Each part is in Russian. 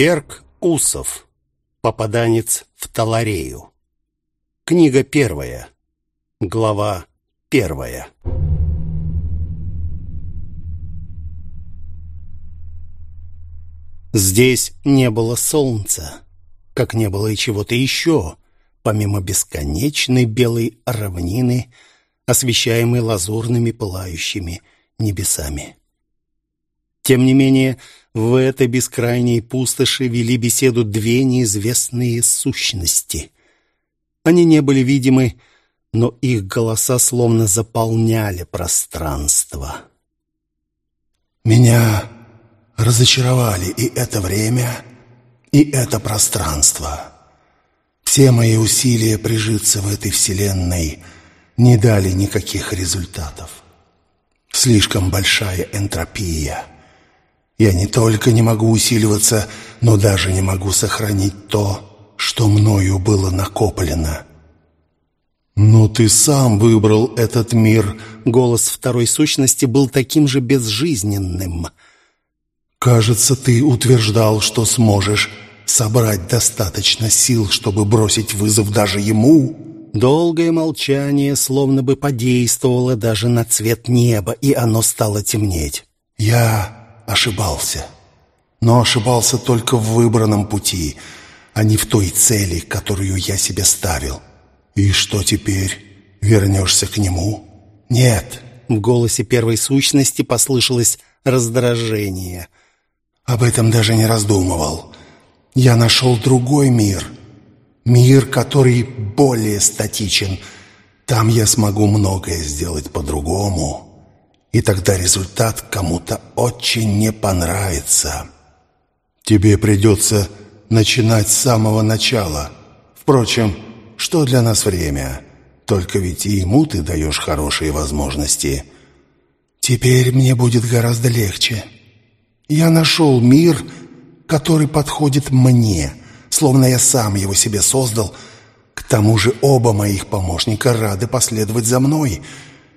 Серк Усов. Попаданец в Таларею. Книга первая. Глава первая. Здесь не было солнца, как не было и чего-то еще, помимо бесконечной белой равнины, освещаемой лазурными пылающими небесами. Тем не менее, в этой бескрайней пустоши вели беседу две неизвестные сущности. Они не были видимы, но их голоса словно заполняли пространство. «Меня разочаровали и это время, и это пространство. Все мои усилия прижиться в этой вселенной не дали никаких результатов. Слишком большая энтропия — я не только не могу усиливаться, но даже не могу сохранить то, что мною было накоплено. «Но ты сам выбрал этот мир», — голос второй сущности был таким же безжизненным. «Кажется, ты утверждал, что сможешь собрать достаточно сил, чтобы бросить вызов даже ему». Долгое молчание словно бы подействовало даже на цвет неба, и оно стало темнеть. «Я ошибался. Но ошибался только в выбранном пути, а не в той цели, которую я себе ставил. И что теперь? Вернешься к нему? Нет. В голосе первой сущности послышалось раздражение. Об этом даже не раздумывал. Я нашел другой мир. Мир, который более статичен. Там я смогу многое сделать по-другому и тогда результат кому-то очень не понравится. Тебе придется начинать с самого начала. Впрочем, что для нас время? Только ведь и ему ты даешь хорошие возможности. Теперь мне будет гораздо легче. Я нашел мир, который подходит мне, словно я сам его себе создал. К тому же оба моих помощника рады последовать за мной,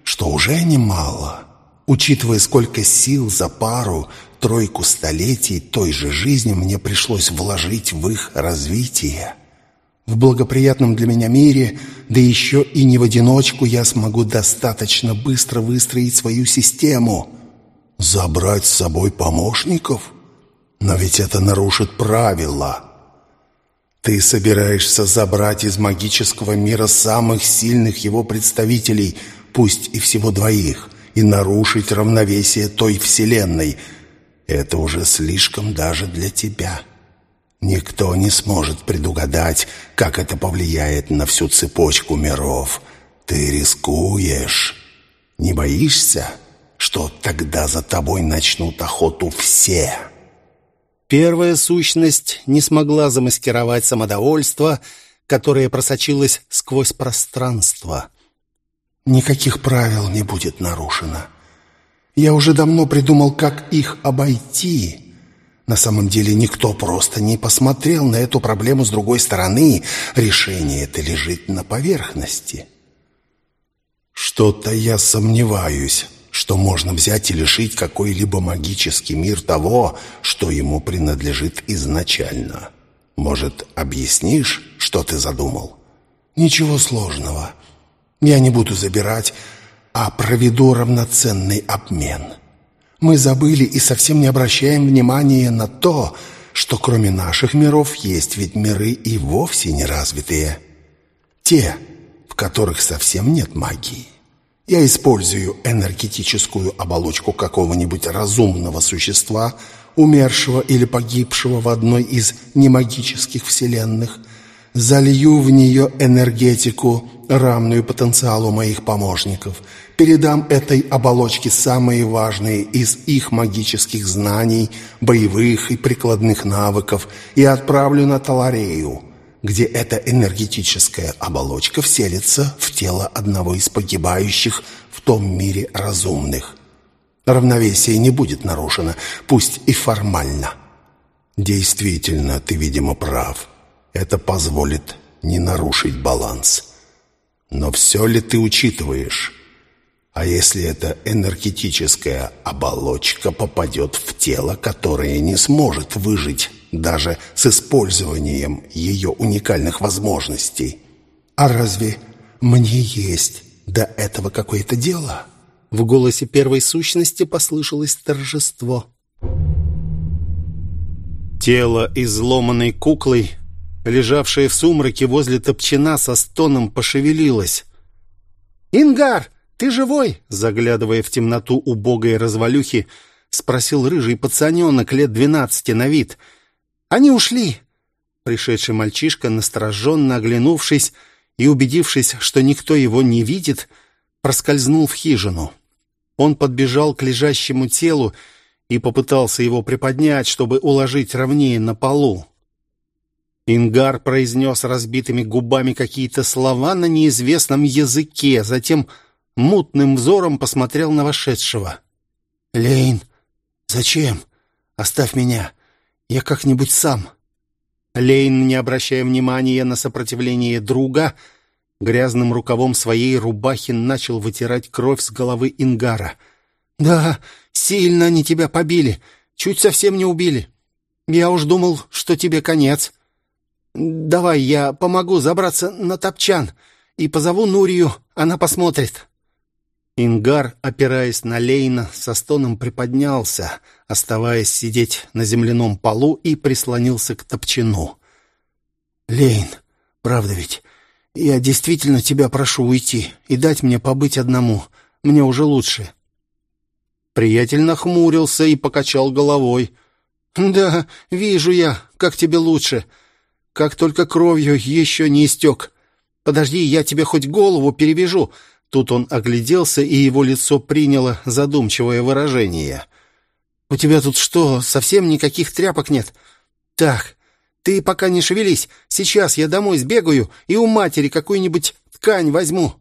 что уже немало». Учитывая, сколько сил за пару, тройку столетий той же жизни мне пришлось вложить в их развитие. В благоприятном для меня мире, да еще и не в одиночку, я смогу достаточно быстро выстроить свою систему. Забрать с собой помощников? Но ведь это нарушит правила. Ты собираешься забрать из магического мира самых сильных его представителей, пусть и всего двоих – и нарушить равновесие той вселенной. Это уже слишком даже для тебя. Никто не сможет предугадать, как это повлияет на всю цепочку миров. Ты рискуешь. Не боишься, что тогда за тобой начнут охоту все?» Первая сущность не смогла замаскировать самодовольство, которое просочилось сквозь пространство – Никаких правил не будет нарушено. Я уже давно придумал, как их обойти. На самом деле никто просто не посмотрел на эту проблему с другой стороны. Решение это лежит на поверхности. Что-то я сомневаюсь, что можно взять и лишить какой-либо магический мир того, что ему принадлежит изначально. Может, объяснишь, что ты задумал? Ничего сложного. Я не буду забирать, а проведу равноценный обмен. Мы забыли и совсем не обращаем внимания на то, что кроме наших миров есть ведь миры и вовсе неразвитые. Те, в которых совсем нет магии. Я использую энергетическую оболочку какого-нибудь разумного существа, умершего или погибшего в одной из немагических вселенных – залью в нее энергетику, равную потенциалу моих помощников, передам этой оболочке самые важные из их магических знаний, боевых и прикладных навыков и отправлю на Таларею, где эта энергетическая оболочка вселится в тело одного из погибающих в том мире разумных. Равновесие не будет нарушено, пусть и формально. Действительно, ты, видимо, прав. Это позволит не нарушить баланс. Но все ли ты учитываешь? А если эта энергетическая оболочка попадет в тело, которое не сможет выжить даже с использованием ее уникальных возможностей. А разве мне есть до этого какое-то дело?» В голосе первой сущности послышалось торжество. Тело изломанной куклой, лежавшее в сумраке возле топчина, со стоном пошевелилось. «Ингар, ты живой?» Заглядывая в темноту убогой развалюхи, спросил рыжий пацаненок лет двенадцати на вид. «Они ушли!» Пришедший мальчишка, настороженно оглянувшись и убедившись, что никто его не видит, проскользнул в хижину. Он подбежал к лежащему телу и попытался его приподнять, чтобы уложить ровнее на полу. Ингар произнес разбитыми губами какие-то слова на неизвестном языке, затем мутным взором посмотрел на вошедшего. «Лейн, зачем? Оставь меня. Я как-нибудь сам». Лейн, не обращая внимания на сопротивление друга, грязным рукавом своей рубахи начал вытирать кровь с головы Ингара. «Да, сильно они тебя побили, чуть совсем не убили. Я уж думал, что тебе конец. Давай я помогу забраться на топчан и позову Нурию, она посмотрит». Ингар, опираясь на Лейна, со стоном приподнялся, оставаясь сидеть на земляном полу и прислонился к топчину. «Лейн, правда ведь, я действительно тебя прошу уйти и дать мне побыть одному. Мне уже лучше». Приятель нахмурился и покачал головой. «Да, вижу я, как тебе лучше. Как только кровью еще не истек. Подожди, я тебе хоть голову перевяжу, Тут он огляделся, и его лицо приняло задумчивое выражение. «У тебя тут что, совсем никаких тряпок нет? Так, ты пока не шевелись. Сейчас я домой сбегаю и у матери какую-нибудь ткань возьму».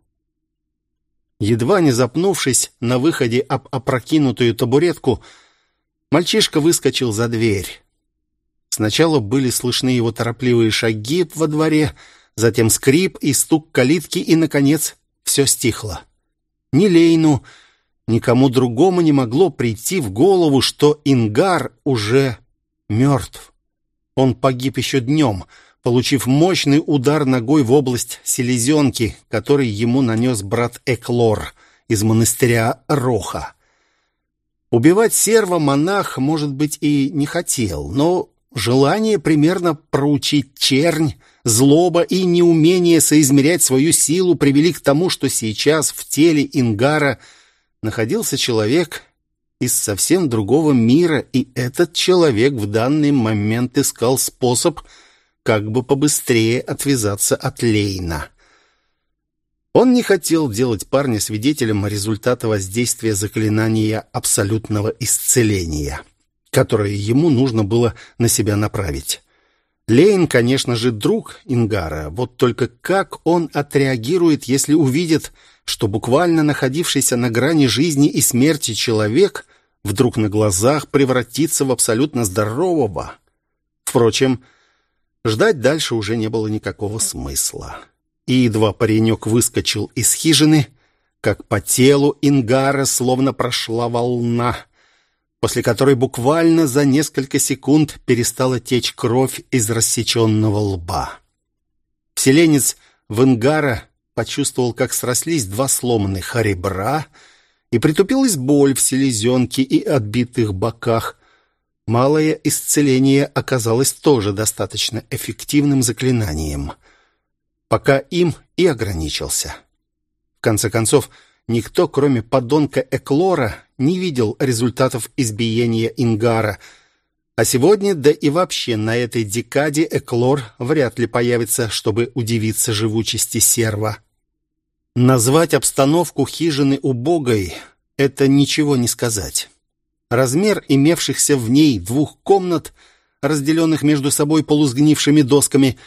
Едва не запнувшись на выходе об опрокинутую табуретку, мальчишка выскочил за дверь. Сначала были слышны его торопливые шаги во дворе, затем скрип и стук калитки, и, наконец, все стихло. Ни Лейну, никому другому не могло прийти в голову, что Ингар уже мертв. Он погиб еще днем, получив мощный удар ногой в область селезенки, который ему нанес брат Эклор из монастыря Роха. Убивать серва монах, может быть, и не хотел, но желание примерно проучить чернь злоба и неумение соизмерять свою силу привели к тому, что сейчас в теле Ингара находился человек из совсем другого мира, и этот человек в данный момент искал способ как бы побыстрее отвязаться от Лейна. Он не хотел делать парня свидетелем результата воздействия заклинания абсолютного исцеления, которое ему нужно было на себя направить. Лейн, конечно же, друг Ингара, вот только как он отреагирует, если увидит, что буквально находившийся на грани жизни и смерти человек вдруг на глазах превратится в абсолютно здорового. Впрочем, ждать дальше уже не было никакого смысла. И едва паренек выскочил из хижины, как по телу Ингара словно прошла волна — после которой буквально за несколько секунд перестала течь кровь из рассеченного лба. Вселенец Венгара почувствовал, как срослись два сломанных ребра, и притупилась боль в селезенке и отбитых боках. Малое исцеление оказалось тоже достаточно эффективным заклинанием. Пока им и ограничился. В конце концов, никто, кроме подонка Эклора, не видел результатов избиения Ингара. А сегодня, да и вообще на этой декаде Эклор вряд ли появится, чтобы удивиться живучести серва. Назвать обстановку хижины убогой — это ничего не сказать. Размер имевшихся в ней двух комнат, разделенных между собой полусгнившими досками,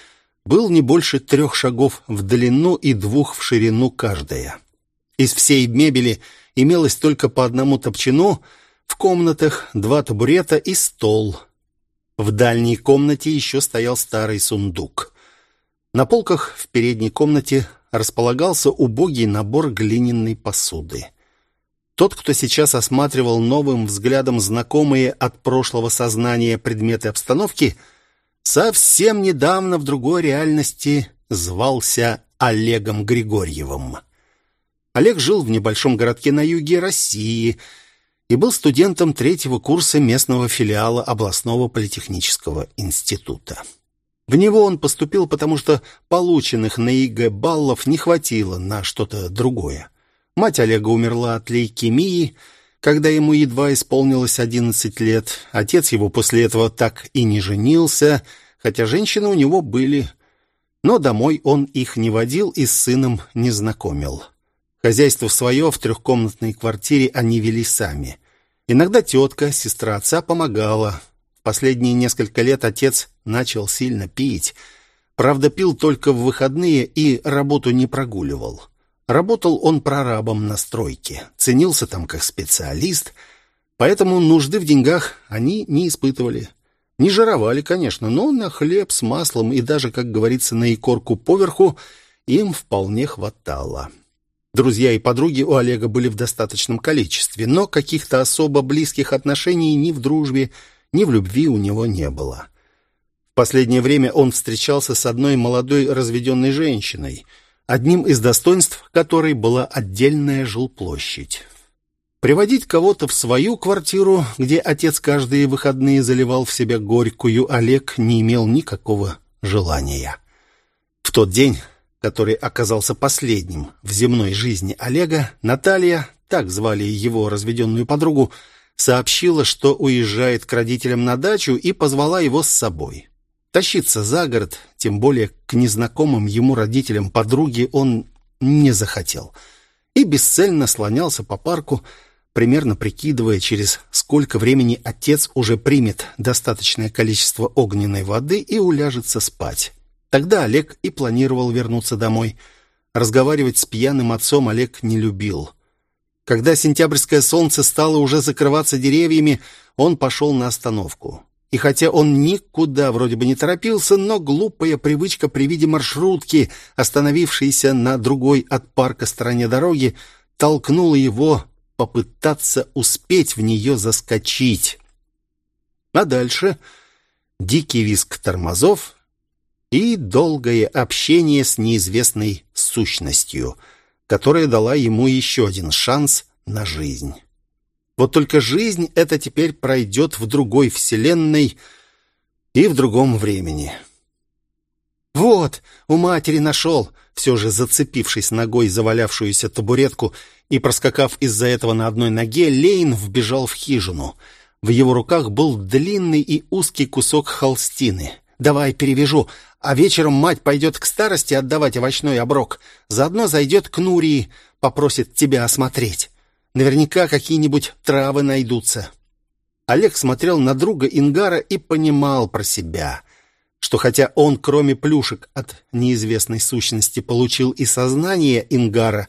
был не больше трех шагов в длину и двух в ширину каждая. Из всей мебели — имелось только по одному топчину, в комнатах два табурета и стол. В дальней комнате еще стоял старый сундук. На полках в передней комнате располагался убогий набор глиняной посуды. Тот, кто сейчас осматривал новым взглядом знакомые от прошлого сознания предметы обстановки, совсем недавно в другой реальности звался Олегом Григорьевым. Олег жил в небольшом городке на юге России и был студентом третьего курса местного филиала областного политехнического института. В него он поступил, потому что полученных на ЕГЭ баллов не хватило на что-то другое. Мать Олега умерла от лейкемии, когда ему едва исполнилось 11 лет. Отец его после этого так и не женился, хотя женщины у него были. Но домой он их не водил и с сыном не знакомил. Хозяйство свое в трехкомнатной квартире они вели сами. Иногда тетка, сестра отца, помогала. Последние несколько лет отец начал сильно пить. Правда, пил только в выходные и работу не прогуливал. Работал он прорабом на стройке, ценился там как специалист, поэтому нужды в деньгах они не испытывали. Не жировали, конечно, но на хлеб с маслом и даже, как говорится, на икорку поверху им вполне хватало. Друзья и подруги у Олега были в достаточном количестве, но каких-то особо близких отношений ни в дружбе, ни в любви у него не было. В последнее время он встречался с одной молодой разведенной женщиной, одним из достоинств которой была отдельная жилплощадь. Приводить кого-то в свою квартиру, где отец каждые выходные заливал в себя горькую, Олег не имел никакого желания. В тот день который оказался последним в земной жизни Олега, Наталья, так звали его разведенную подругу, сообщила, что уезжает к родителям на дачу и позвала его с собой. Тащиться за город, тем более к незнакомым ему родителям подруги, он не захотел. И бесцельно слонялся по парку, примерно прикидывая, через сколько времени отец уже примет достаточное количество огненной воды и уляжется спать. Тогда Олег и планировал вернуться домой. Разговаривать с пьяным отцом Олег не любил. Когда сентябрьское солнце стало уже закрываться деревьями, он пошел на остановку. И хотя он никуда вроде бы не торопился, но глупая привычка при виде маршрутки, остановившейся на другой от парка стороне дороги, толкнула его попытаться успеть в нее заскочить. А дальше дикий визг тормозов, и долгое общение с неизвестной сущностью, которая дала ему еще один шанс на жизнь. Вот только жизнь эта теперь пройдет в другой вселенной и в другом времени. «Вот, у матери нашел!» Все же зацепившись ногой за валявшуюся табуретку и проскакав из-за этого на одной ноге, Лейн вбежал в хижину. В его руках был длинный и узкий кусок холстины. «Давай перевяжу, а вечером мать пойдет к старости отдавать овощной оброк. Заодно зайдет к Нурии, попросит тебя осмотреть. Наверняка какие-нибудь травы найдутся. Олег смотрел на друга Ингара и понимал про себя, что хотя он, кроме плюшек от неизвестной сущности, получил и сознание Ингара,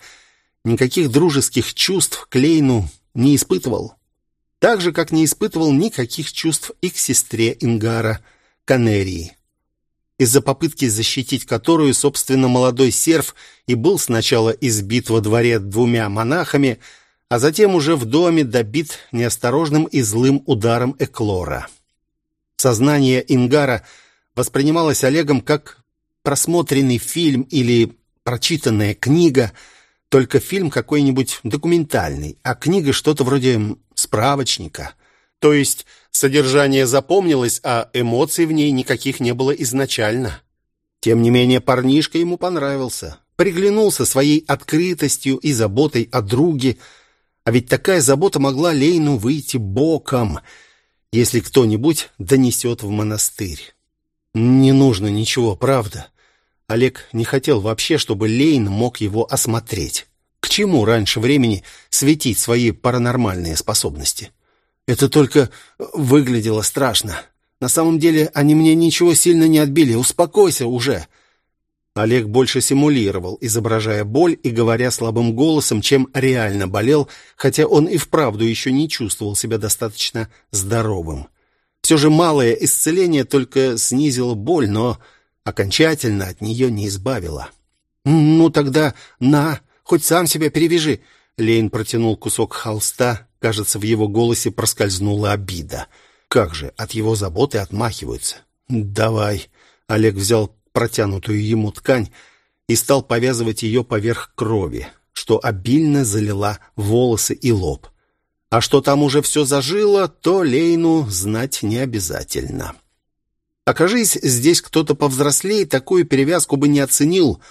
никаких дружеских чувств к Лейну не испытывал. Так же, как не испытывал никаких чувств и к сестре Ингара, Канерии из-за попытки защитить которую, собственно, молодой серф и был сначала избит во дворе двумя монахами, а затем уже в доме добит неосторожным и злым ударом Эклора. Сознание Ингара воспринималось Олегом как просмотренный фильм или прочитанная книга, только фильм какой-нибудь документальный, а книга что-то вроде справочника. То есть Содержание запомнилось, а эмоций в ней никаких не было изначально. Тем не менее, парнишка ему понравился. Приглянулся своей открытостью и заботой о друге. А ведь такая забота могла Лейну выйти боком, если кто-нибудь донесет в монастырь. Не нужно ничего, правда. Олег не хотел вообще, чтобы Лейн мог его осмотреть. К чему раньше времени светить свои паранормальные способности? Это только выглядело страшно. На самом деле они мне ничего сильно не отбили. Успокойся уже. Олег больше симулировал, изображая боль и говоря слабым голосом, чем реально болел, хотя он и вправду еще не чувствовал себя достаточно здоровым. Все же малое исцеление только снизило боль, но окончательно от нее не избавило. «Ну тогда на, хоть сам себя перевяжи». Лейн протянул кусок холста, Кажется, в его голосе проскользнула обида. Как же, от его заботы отмахиваются. «Давай». Олег взял протянутую ему ткань и стал повязывать ее поверх крови, что обильно залила волосы и лоб. А что там уже все зажило, то Лейну знать не обязательно. Окажись здесь кто-то повзрослее, такую перевязку бы не оценил,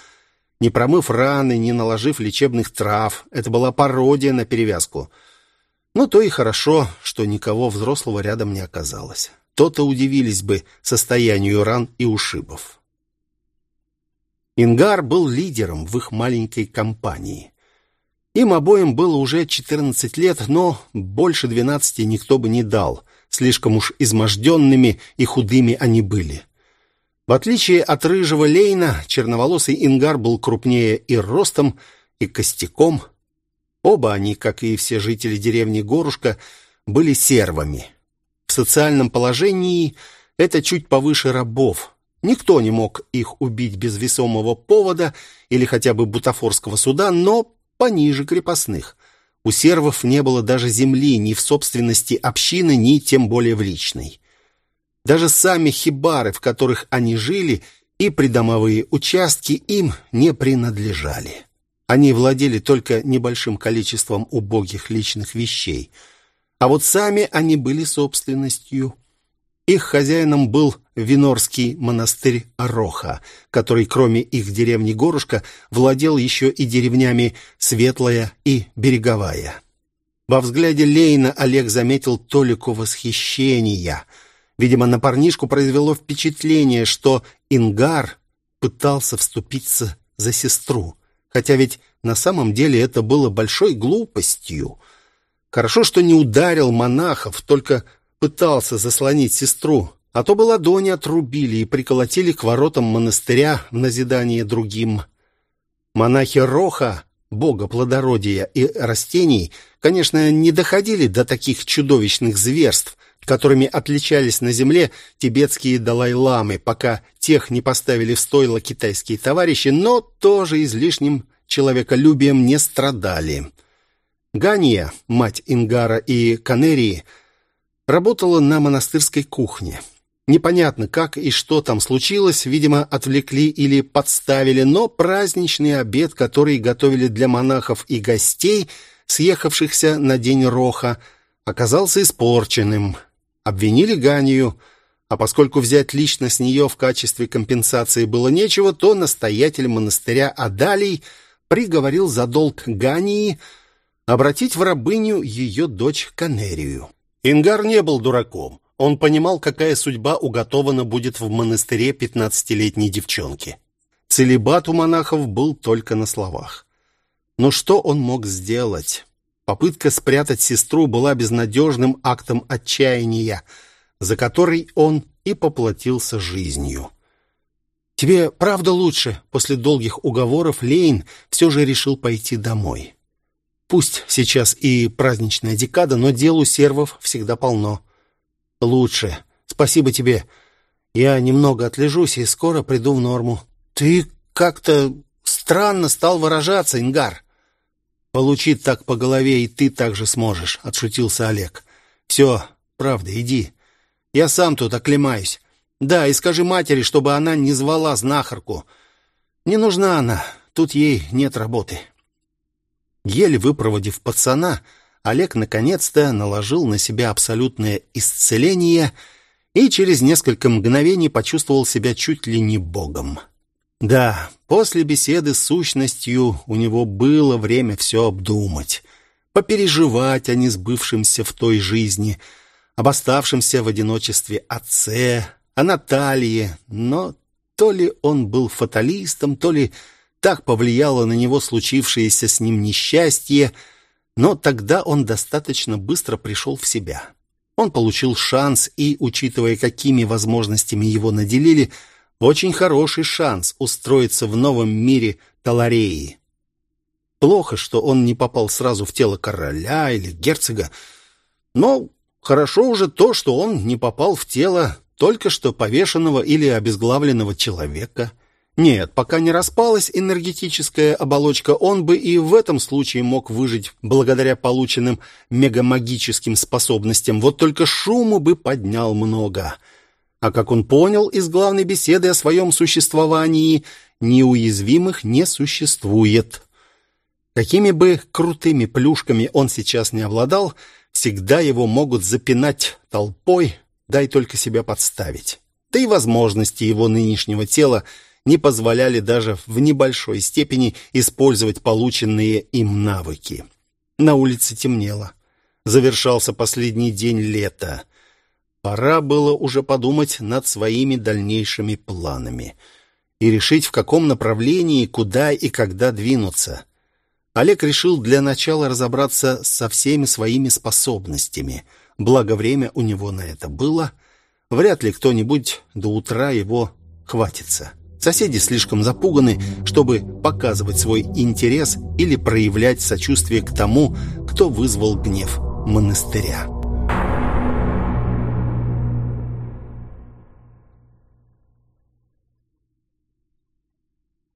не промыв раны, не наложив лечебных трав. Это была пародия на перевязку. Ну, то и хорошо, что никого взрослого рядом не оказалось. То-то удивились бы состоянию ран и ушибов. Ингар был лидером в их маленькой компании. Им обоим было уже 14 лет, но больше 12 никто бы не дал. Слишком уж изможденными и худыми они были. В отличие от рыжего Лейна, черноволосый Ингар был крупнее и ростом, и костяком. Оба они, как и все жители деревни Горушка, были сервами. В социальном положении это чуть повыше рабов – Никто не мог их убить без весомого повода или хотя бы бутафорского суда, но пониже крепостных. У сервов не было даже земли ни в собственности общины, ни тем более в личной. Даже сами хибары, в которых они жили, и придомовые участки им не принадлежали. Они владели только небольшим количеством убогих личных вещей. А вот сами они были собственностью их хозяином был Винорский монастырь Ороха, который, кроме их деревни Горушка, владел еще и деревнями Светлая и Береговая. Во взгляде Лейна Олег заметил толику восхищения. Видимо, на парнишку произвело впечатление, что Ингар пытался вступиться за сестру, хотя ведь на самом деле это было большой глупостью. Хорошо, что не ударил монахов, только пытался заслонить сестру, а то бы ладони отрубили и приколотили к воротам монастыря в назидание другим. Монахи Роха, бога плодородия и растений, конечно, не доходили до таких чудовищных зверств, которыми отличались на земле тибетские далай-ламы, пока тех не поставили в стойло китайские товарищи, но тоже излишним человеколюбием не страдали. Гания, мать Ингара и Канерии, Работала на монастырской кухне. Непонятно, как и что там случилось, видимо, отвлекли или подставили, но праздничный обед, который готовили для монахов и гостей, съехавшихся на день Роха, оказался испорченным. Обвинили Ганию, а поскольку взять лично с нее в качестве компенсации было нечего, то настоятель монастыря Адалий приговорил за долг Гании обратить в рабыню ее дочь Канерию. Ингар не был дураком. Он понимал, какая судьба уготована будет в монастыре пятнадцатилетней девчонки. Целебат у монахов был только на словах. Но что он мог сделать? Попытка спрятать сестру была безнадежным актом отчаяния, за который он и поплатился жизнью. «Тебе правда лучше?» После долгих уговоров Лейн все же решил пойти домой. Пусть сейчас и праздничная декада, но дел у сервов всегда полно. Лучше. Спасибо тебе. Я немного отлежусь и скоро приду в норму. Ты как-то странно стал выражаться, Ингар. Получить так по голове и ты также сможешь, отшутился Олег. Все, правда, иди. Я сам тут оклемаюсь. Да, и скажи матери, чтобы она не звала знахарку. Не нужна она, тут ей нет работы. Еле выпроводив пацана, Олег наконец-то наложил на себя абсолютное исцеление и через несколько мгновений почувствовал себя чуть ли не богом. Да, после беседы с сущностью у него было время все обдумать, попереживать о несбывшемся в той жизни, об оставшемся в одиночестве отце, о Наталье, но то ли он был фаталистом, то ли так повлияло на него случившееся с ним несчастье, но тогда он достаточно быстро пришел в себя. Он получил шанс и, учитывая, какими возможностями его наделили, очень хороший шанс устроиться в новом мире Талареи. Плохо, что он не попал сразу в тело короля или герцога, но хорошо уже то, что он не попал в тело только что повешенного или обезглавленного человека – нет, пока не распалась энергетическая оболочка, он бы и в этом случае мог выжить благодаря полученным мегамагическим способностям. Вот только шуму бы поднял много. А как он понял из главной беседы о своем существовании, неуязвимых не существует. Какими бы крутыми плюшками он сейчас не обладал, всегда его могут запинать толпой, дай только себя подставить. Да и возможности его нынешнего тела не позволяли даже в небольшой степени использовать полученные им навыки. На улице темнело. Завершался последний день лета. Пора было уже подумать над своими дальнейшими планами и решить, в каком направлении, куда и когда двинуться. Олег решил для начала разобраться со всеми своими способностями. Благо время у него на это было. Вряд ли кто-нибудь до утра его хватится. Соседи слишком запуганы, чтобы показывать свой интерес или проявлять сочувствие к тому, кто вызвал гнев монастыря.